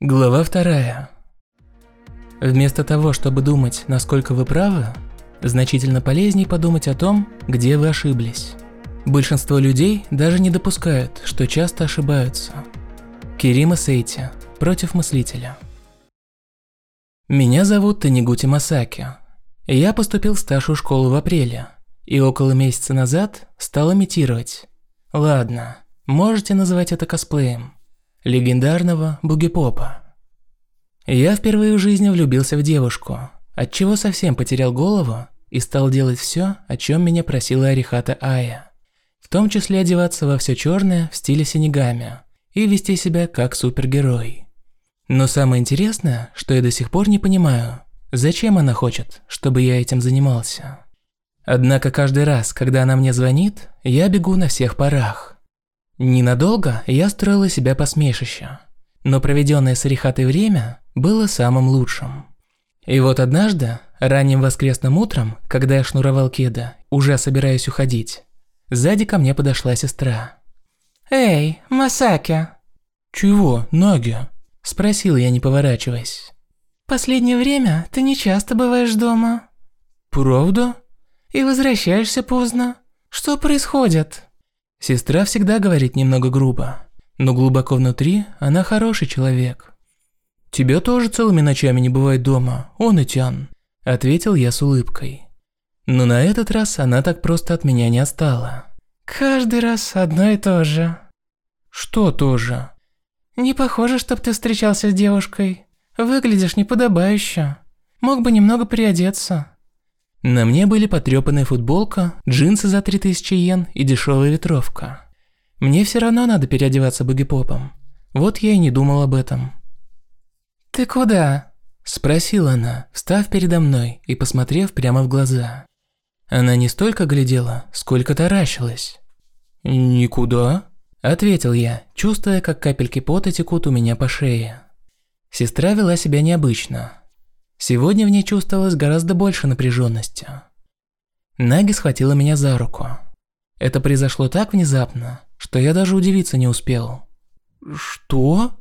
Глава вторая. Вместо того, чтобы думать, насколько вы правы, значительно полезнее подумать о том, где вы ошиблись. Большинство людей даже не допускают, что часто ошибаются. Кирима Сейти. Против мыслителя. Меня зовут Танигути Масаки. Я поступил в старшую школу в апреле, и около месяца назад стал имитировать. Ладно, можете называть это косплеем легендарного бугипопа. Я впервые в жизни влюбился в девушку, отчего совсем потерял голову и стал делать все, о чем меня просила Арихата Ая. В том числе одеваться во все черное в стиле синегами и вести себя как супергерой. Но самое интересное, что я до сих пор не понимаю, зачем она хочет, чтобы я этим занимался. Однако каждый раз, когда она мне звонит, я бегу на всех парах. Ненадолго я строила себя посмешище, но проведенное с Рихатой время было самым лучшим. И вот однажды, ранним воскресным утром, когда я шнуровал кеда, уже собираясь уходить, сзади ко мне подошла сестра. «Эй, Масаки!» «Чего, Наги?» – спросил я, не поворачиваясь. «Последнее время ты не часто бываешь дома». «Правда?» «И возвращаешься поздно. Что происходит?» Сестра всегда говорит немного грубо, но глубоко внутри она хороший человек. «Тебя тоже целыми ночами не бывает дома, он и Тян», – ответил я с улыбкой. Но на этот раз она так просто от меня не отстала. «Каждый раз одно и то же». «Что тоже?» «Не похоже, чтоб ты встречался с девушкой. Выглядишь неподобающе. Мог бы немного приодеться». На мне были потрёпанная футболка, джинсы за 3000 йен и дешевая ветровка. Мне все равно надо переодеваться богипопом. Вот я и не думал об этом. «Ты куда?» – спросила она, встав передо мной и посмотрев прямо в глаза. Она не столько глядела, сколько таращилась. «Никуда», – ответил я, чувствуя, как капельки пота текут у меня по шее. Сестра вела себя необычно. Сегодня в ней чувствовалось гораздо больше напряженности. Наги схватила меня за руку. Это произошло так внезапно, что я даже удивиться не успел. «Что?»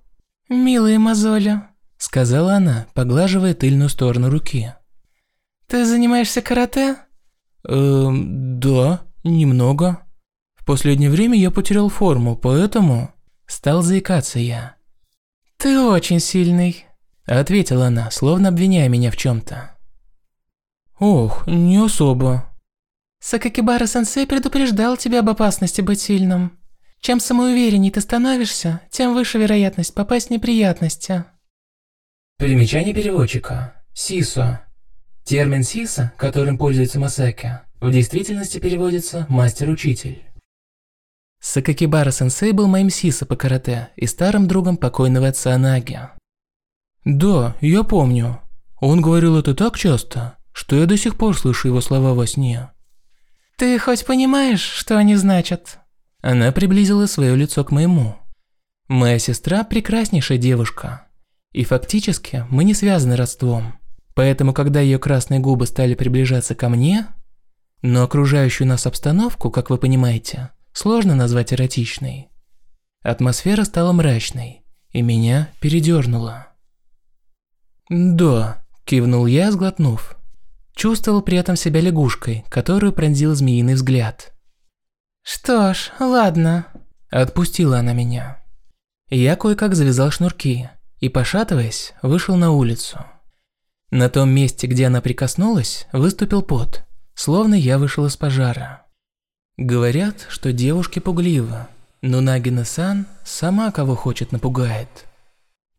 «Милая мозоля», – сказала она, поглаживая тыльную сторону руки. «Ты занимаешься карате?» «Эм, да, немного. В последнее время я потерял форму, поэтому...» Стал заикаться я. «Ты очень сильный», Ответила она, словно обвиняя меня в чем-то. Ох, не особо. Сакакибара-сенсей предупреждал тебя об опасности быть сильным. Чем самоуверенней ты становишься, тем выше вероятность попасть в неприятности. Примечание переводчика. Сисо. Термин сиса, которым пользуется Масаки, в действительности переводится «мастер-учитель». Сакакибара-сенсей был моим сисо по карате и старым другом покойного отца Наги. «Да, я помню. Он говорил это так часто, что я до сих пор слышу его слова во сне». «Ты хоть понимаешь, что они значат?» Она приблизила свое лицо к моему. «Моя сестра – прекраснейшая девушка. И фактически мы не связаны родством. Поэтому, когда ее красные губы стали приближаться ко мне, но окружающую нас обстановку, как вы понимаете, сложно назвать эротичной. Атмосфера стала мрачной, и меня передернуло. «Да», – кивнул я, сглотнув. Чувствовал при этом себя лягушкой, которую пронзил змеиный взгляд. «Что ж, ладно», – отпустила она меня. Я кое-как завязал шнурки и, пошатываясь, вышел на улицу. На том месте, где она прикоснулась, выступил пот, словно я вышел из пожара. Говорят, что девушки пугливы, но Нагина-сан сама кого хочет напугает.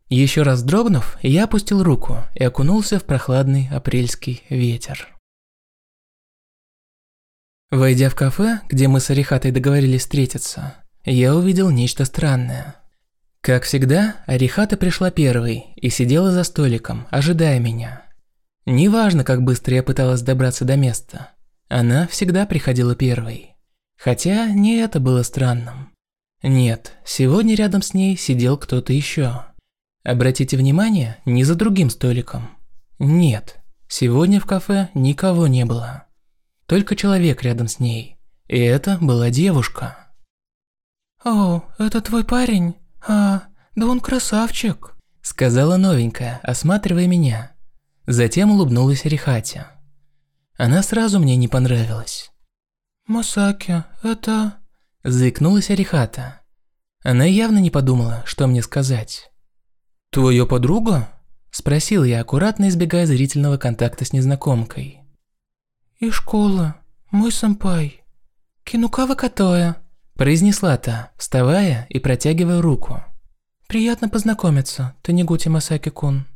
Еще раз дрогнув, я опустил руку и окунулся в прохладный апрельский ветер. Войдя в кафе, где мы с Арихатой договорились встретиться, я увидел нечто странное. Как всегда, Арихата пришла первой и сидела за столиком, ожидая меня. Неважно, как быстро я пыталась добраться до места, она всегда приходила первой. Хотя не это было странным. Нет, сегодня рядом с ней сидел кто-то еще. Обратите внимание, не за другим столиком. Нет, сегодня в кафе никого не было. Только человек рядом с ней. И это была девушка. «О, это твой парень? А, да он красавчик», сказала новенькая, осматривая меня. Затем улыбнулась Рихате. Она сразу мне не понравилась. «Масаки, это...» Заикнулась Арихата. Она явно не подумала, что мне сказать. «Твоя подруга?» Спросил я, аккуратно избегая зрительного контакта с незнакомкой. «И школа, мой сэмпай. Кинукава Катоя», произнесла та, вставая и протягивая руку. «Приятно познакомиться, Танегути Масаки-кун».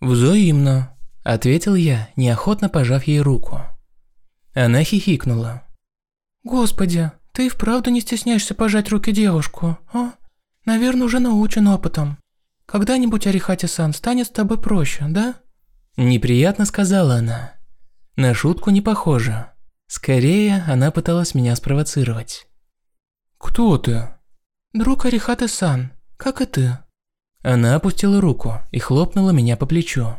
«Взаимно», – ответил я, неохотно пожав ей руку. Она хихикнула. «Господи, ты и вправду не стесняешься пожать руки девушку, а? Наверное, уже научен опытом. Когда-нибудь Арихати-сан станет с тобой проще, да?» Неприятно сказала она. На шутку не похоже. Скорее, она пыталась меня спровоцировать. «Кто ты?» «Друг Арихаты-сан, как и ты». Она опустила руку и хлопнула меня по плечу.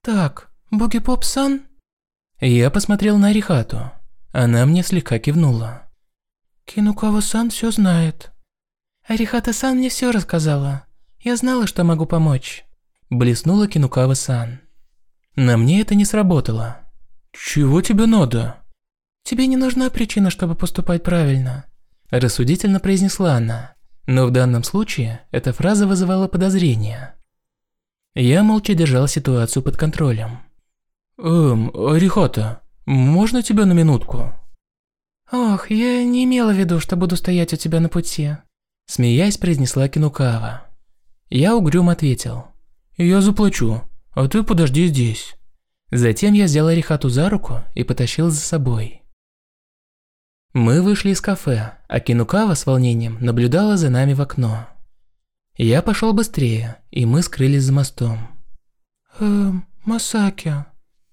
«Так, Боги-поп-сан?» Я посмотрел на Арихату. Она мне слегка кивнула. «Кинукава-сан все знает». «Арихата-сан мне все рассказала. Я знала, что могу помочь. Блеснула Кинукава-сан. На мне это не сработало. Чего тебе надо? Тебе не нужна причина, чтобы поступать правильно. Рассудительно произнесла она. Но в данном случае эта фраза вызывала подозрения. Я молча держал ситуацию под контролем. «Эм, Арихата, можно тебя на минутку?» «Ох, я не имела в виду, что буду стоять у тебя на пути», Смеясь, произнесла Кинукава. Я угрюм ответил. «Я заплачу, а ты подожди здесь». Затем я взял Арихату за руку и потащил за собой. Мы вышли из кафе, а Кинукава с волнением наблюдала за нами в окно. Я пошел быстрее, и мы скрылись за мостом. «Эм, Масаки...»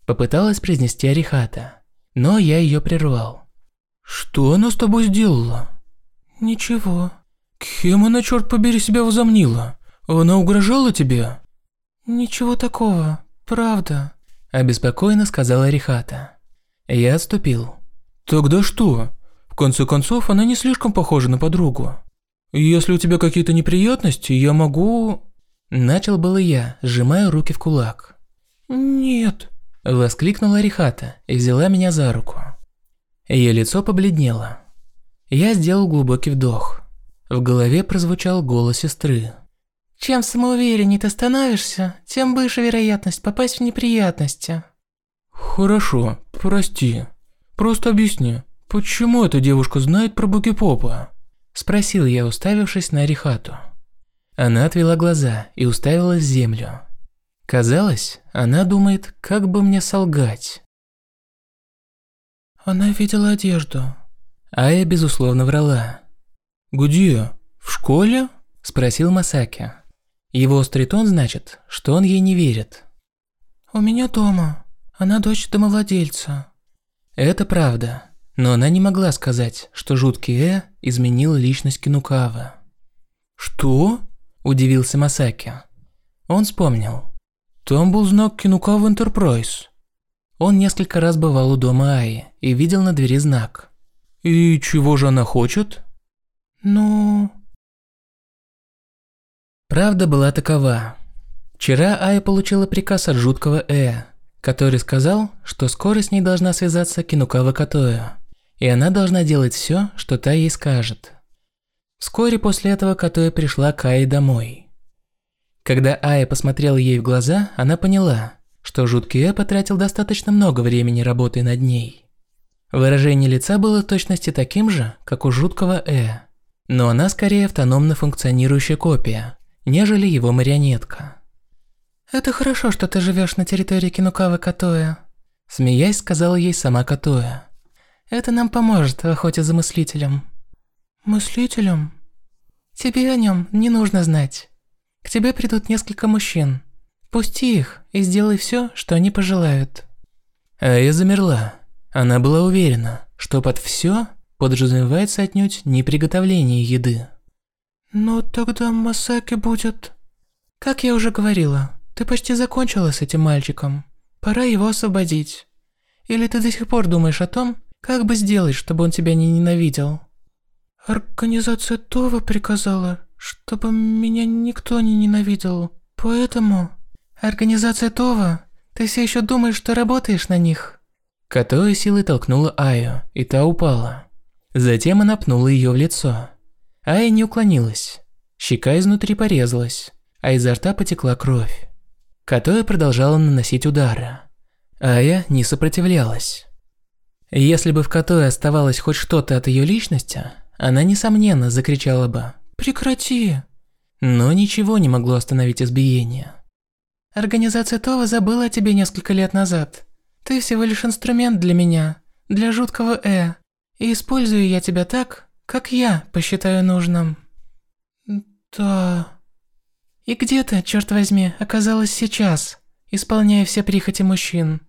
Попыталась произнести Арихата, но я ее прервал. «Что она с тобой сделала?» «Ничего». «Кем она, черт побери, себя возомнила? Она угрожала тебе?» «Ничего такого, правда», – обеспокоенно сказала Рихата. Я отступил. «Тогда что? В конце концов, она не слишком похожа на подругу. Если у тебя какие-то неприятности, я могу...» Начал было я, сжимая руки в кулак. «Нет», – воскликнула Рихата и взяла меня за руку. Ее лицо побледнело. Я сделал глубокий вдох. В голове прозвучал голос сестры. Чем самоувереннее ты становишься, тем выше вероятность попасть в неприятности. Хорошо, прости. Просто объясни, почему эта девушка знает про Буки-Попа? Спросил я, уставившись на Рихату. Она отвела глаза и уставилась в землю. Казалось, она думает, как бы мне солгать. Она видела одежду. А я, безусловно, врала. «Где? В школе?» – спросил Масаки. Его острый тон значит, что он ей не верит. «У меня дома. Она дочь домовладельца». Это правда, но она не могла сказать, что жуткий Э изменил личность Кинукавы. «Что?» – удивился Масаки. Он вспомнил. «Там был знак Кинукава Энтерпрайз». Он несколько раз бывал у дома Аи и видел на двери знак. «И чего же она хочет?» «Ну...» Правда была такова. Вчера Ая получила приказ от жуткого Э, который сказал, что скоро с ней должна связаться Кинукава Катоя, и она должна делать все, что та ей скажет. Вскоре после этого Катоя пришла к Ае домой. Когда Ая посмотрела ей в глаза, она поняла, что жуткий Э потратил достаточно много времени работая над ней. Выражение лица было в точности таким же, как у жуткого Э, но она скорее автономно функционирующая копия – нежели его марионетка. «Это хорошо, что ты живешь на территории Кинукавы Катоя», смеясь, сказала ей сама Катоя. «Это нам поможет в охоте за мыслителем». «Мыслителем?» «Тебе о нем не нужно знать. К тебе придут несколько мужчин. Пусти их и сделай все, что они пожелают». А я замерла. Она была уверена, что под все подразумевается отнюдь не приготовление еды. «Но тогда Масаки будет...» «Как я уже говорила, ты почти закончила с этим мальчиком. Пора его освободить. Или ты до сих пор думаешь о том, как бы сделать, чтобы он тебя не ненавидел?» «Организация Това приказала, чтобы меня никто не ненавидел, Поэтому... Организация Това, ты все еще думаешь, что работаешь на них? Которая силой толкнула Аю, и та упала. Затем она пнула ее в лицо. Ая не уклонилась. Щека изнутри порезалась, а изо рта потекла кровь. Которая продолжала наносить удары. Ая не сопротивлялась. Если бы в Катое оставалось хоть что-то от ее личности, она, несомненно, закричала бы «Прекрати!». Но ничего не могло остановить избиение. Организация Това забыла о тебе несколько лет назад. Ты всего лишь инструмент для меня, для жуткого Э. И использую я тебя так, как я посчитаю нужным. Да. И где ты, черт возьми, оказалась сейчас, исполняя все прихоти мужчин?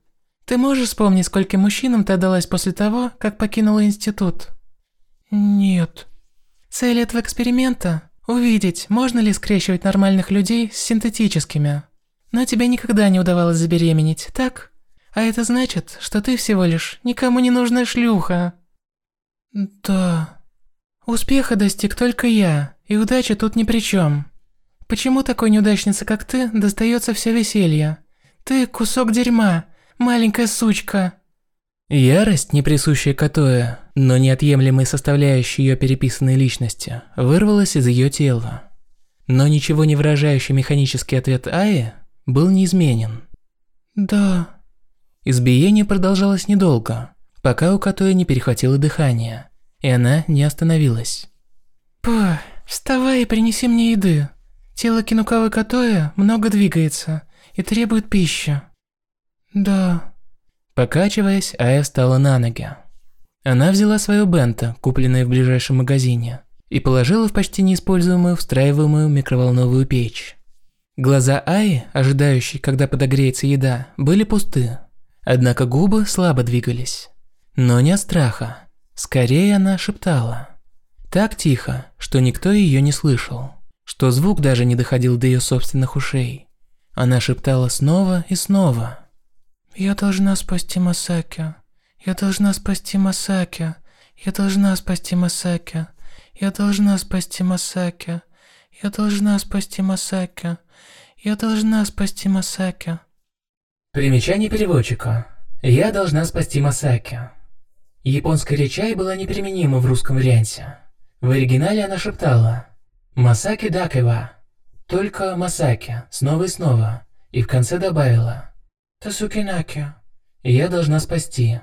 Ты можешь вспомнить, скольким мужчинам ты отдалась после того, как покинула институт? Нет. Цель этого эксперимента – увидеть, можно ли скрещивать нормальных людей с синтетическими. Но тебе никогда не удавалось забеременеть, так? А это значит, что ты всего лишь никому не нужная шлюха. Да. Успеха достиг только я, и удача тут ни при чем. Почему такой неудачнице, как ты, достается все веселье? Ты кусок дерьма, маленькая сучка. Ярость, не присущая Катоя, но неотъемлемой составляющей ее переписанной личности, вырвалась из ее тела. Но ничего не выражающий механический ответ Аи был неизменен. «Да». Избиение продолжалось недолго, пока у Катоя не перехватило дыхание, и она не остановилась. «Пуh, вставай и принеси мне еды. Тело Кинукавы Катоя много двигается и требует пищи». «Да». Покачиваясь, Ая встала на ноги. Она взяла свое бенто, купленное в ближайшем магазине, и положила в почти неиспользуемую встраиваемую микроволновую печь. Глаза Аи, ожидающей, когда подогреется еда, были пусты. Однако губы слабо двигались. Но не от страха. Скорее она шептала. Так тихо, что никто ее не слышал. Что звук даже не доходил до ее собственных ушей. Она шептала снова и снова. «Я должна спасти Масаки. Я должна спасти Масаки. Я должна спасти Масаки. Я должна спасти Масаки. Я должна спасти Масаки. Я должна спасти Масаки. Примечание переводчика. Я должна спасти Масаки. Японская речь Ай была неприменима в русском варианте. В оригинале она шептала «Масаки Дакева». Только Масаки, снова и снова. И в конце добавила «Тасукинаки». «Я должна спасти».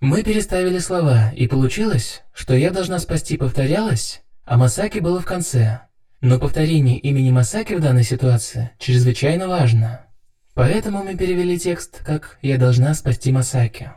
Мы переставили слова, и получилось, что «я должна спасти» повторялось, а Масаки было в конце. Но повторение имени Масаки в данной ситуации чрезвычайно важно. Поэтому мы перевели текст как «Я должна спасти Масаки».